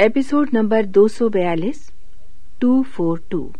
Episode number 242 242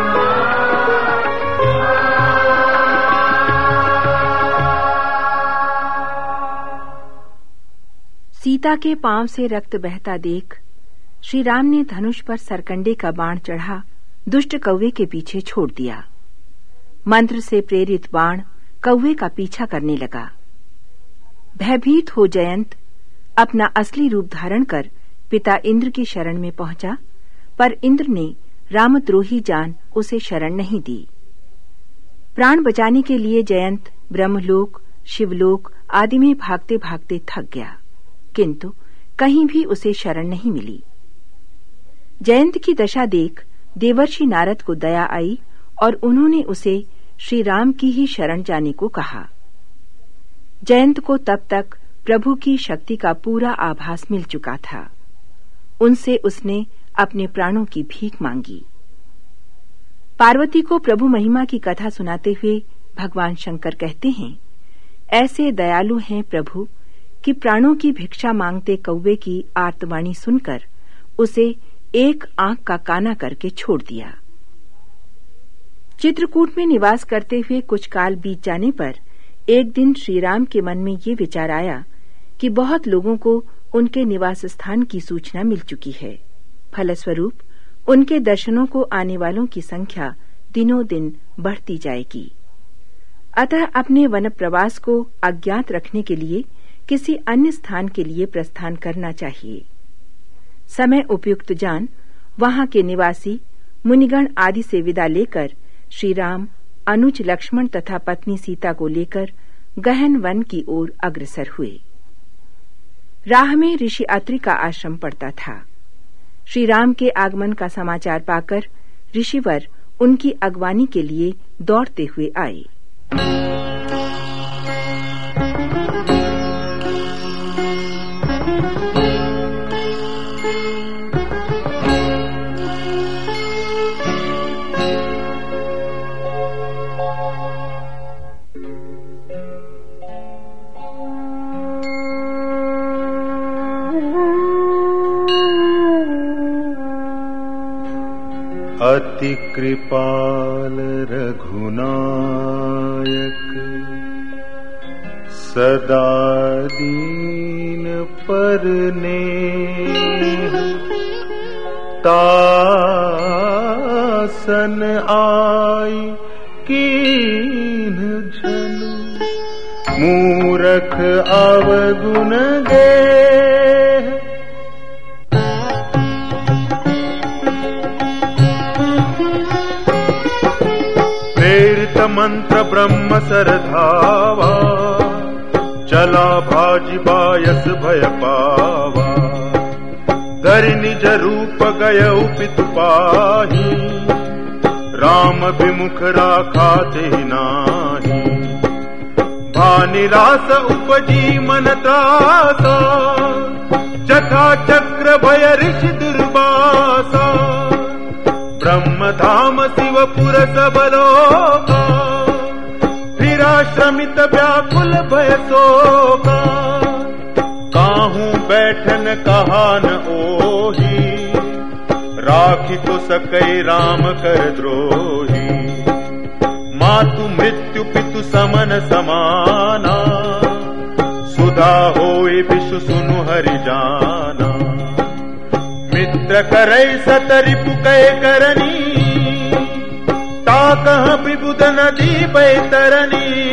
Sita के पाँव से रक्त बहता देख श्री राम ने धनुष पर सरकंडे का बाण चढ़ा, दुष्ट कौवे के पीछे छोड़ दिया। मंत्र से प्रेरित बाण कौवे का पीछा करने लगा। भयभीत हो जयंत अपना असली रूप धारण कर पिता इंद्र की शरण में पहुँचा, पर इंद्र ने रामद्रोही जान उसे शरण नहीं दी। प्राण बचाने के लिए जयंत, ब्रह्मलोक, शिवलोक आदि में भागते भागते थक गया। किंतु कहीं भी उसे शरण नहीं मिली। जयंत की दशा देख देवर्षि नारद को दया आई और उन्होंने उसे श्री राम की ही शरण जाने को कहा। जयंत को तब तक प्रभु की शक्ति का पूरा आभास मिल चुका था। उनसे उसने अपने प्राणों की भीख मांगी। पार्वती को प्रभु महिमा की कथा सुनाते हुए भगवान शंकर कहते हैं, ऐसे दयालु हैं प्रभु कि प्राणों की भिक्षा मांगते कौवे की आर्तवाणी सुनकर उसे एक आँख का काना करके छोड़ दिया। चित्रकूट में निवास करते हुए कुछ काल बीत जाने पर एक दिन श्रीराम के मन में ये विचार आया कि बहुत लोगों को उनके निवास स्थान की सूचना मिल चुकी है। फलस्वरूप, उनके दर्शनों को आने वालों की संख्या दिनों दिन बढ़ती जाएगी। अतः अपने वन प्रवास को अज्ञात रखने के लिए किसी अन्य स्थान के लिए प्रस्थान करना चाहिए। समय उपयुक्त जान, वहाँ के निवासी, मुनिगण आदि से विदा लेकर श्री राम अनुज लक्ष्मण तथा पत्नी सीता को लेकर गहन वन की ओर अग्रसर हुए। राह में ऋषि अत्रि का आश्रम पड़ता था। श्री राम के आगमन का समाचार पाकर ऋषिवर उनकी अगवानी के लिए दौड़ते हुए आए। कृपाल रघुनायक सदा दीन परने तासन आई कीन झनु मूरख अवगुण गे मंत्र ब्रह्म सरधावा चला भाजी बायस भय पावा घर निज रूप गय पितु पाही राम विमुख राखा ते नाही भानिरास उपजी मन त्रासा जथा चक्र भय ऋषि दुर्वासा ब्रह्म धाम शिवपुर सबलोका श्रमित व्याकुल भयसो काहू बैठन कहा न ओही। राखी तो सकई राम कर द्रोही। मातु मृत्यु पितु समन समाना। सुधा होए विषु सुनु हरि जाना मित्र करई सतरि पुकै करनी ता कह विबुद नदी बैतरनी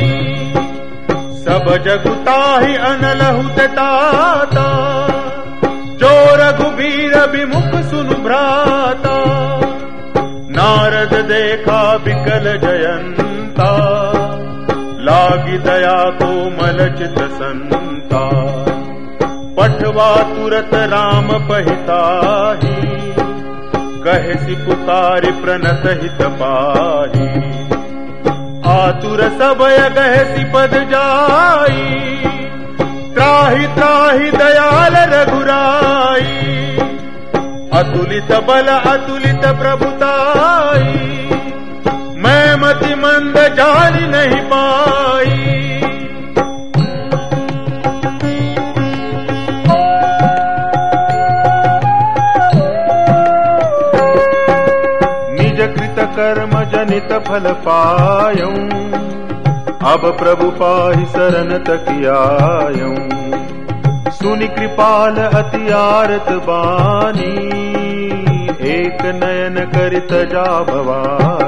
सब जगुताहि अनलहुत ताता। जो रघुबीर विमुख सुनु भ्राता। नारद देखा विकल जयंता। लागी दया को मलचित संता पठवा तुरत राम पहिताही कहे पुकारी प्रणत हित पाही। आतुर सबय गहसी पद जाई, त्राहि त्राहि दयाल रघुराई। अतुलित बल, अतुलित प्रभुताई, मैं मति मंद जान नहीं पाई कर्म फल पायऊं अब प्रभु पाहि शरण तकियायऊं सुनि कृपाल अति आरत बानी। एक नयन करित जा भवानी।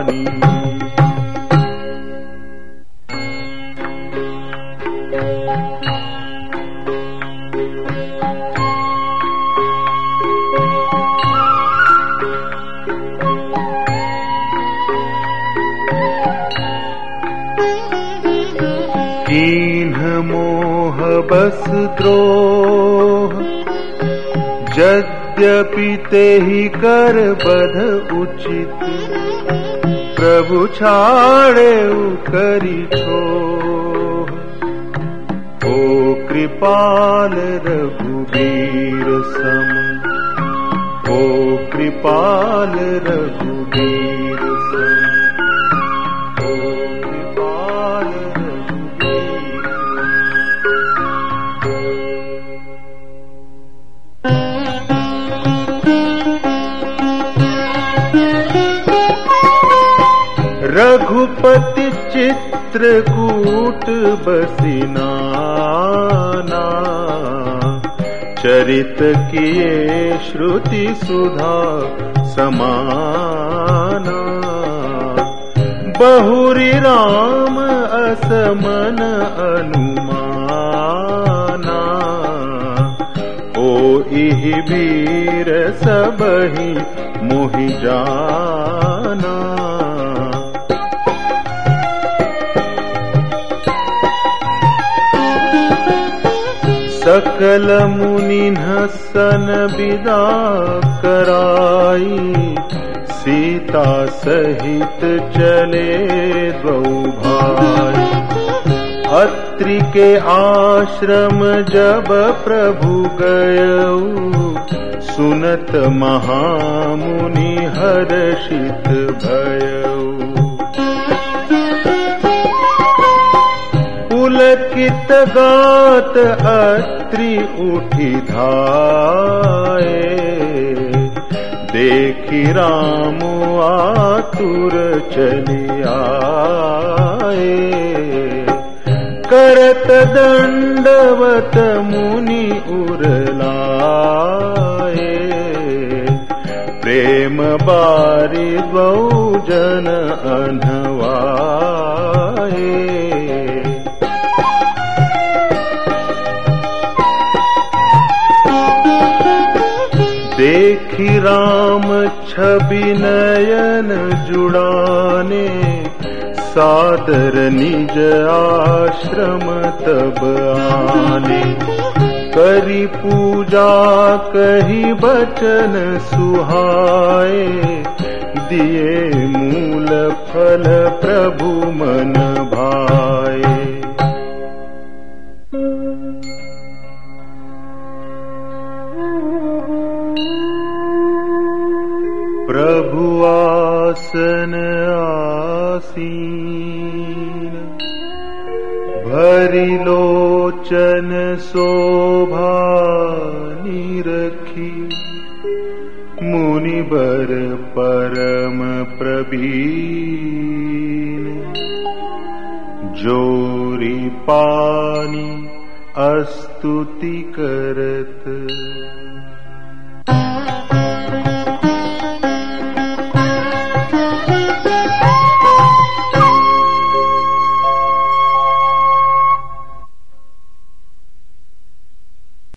बस द्रोह यद्यपि ते ही कर बध उचित, प्रभु छाड़े करी छो ओ कृपाल रघुबीर सम, ओ कृपाल रघुबीर चित्रकूट बसिनाना, चरित किए श्रुति सुधा समाना। बहुरी राम असमन अनुमाना ओ इहि वीर सबहि मोहि जाना। सन विदा कराई सीता सहित चले द्वौ भाई अत्रि के आश्रम जब प्रभु गयऊ सुनत महामुनि हर्षित भयऊ पुलकित गात अत्रि उठि धाये देखि राम आतुर आए। करत दंडवत मुनि उरलाए। प्रेम बारी द्वौ जन अनवाए देखी राम छवि नयन जुड़ाने सादर निज आश्रम तब आने। करी पूजा कही बचन सुहाए दिए मूल फल प्रभु मन आसन आसीन। भरी लोचन शोभा रखी मुनि बर परम प्रवीण। जोरी पानी अस्तुति करत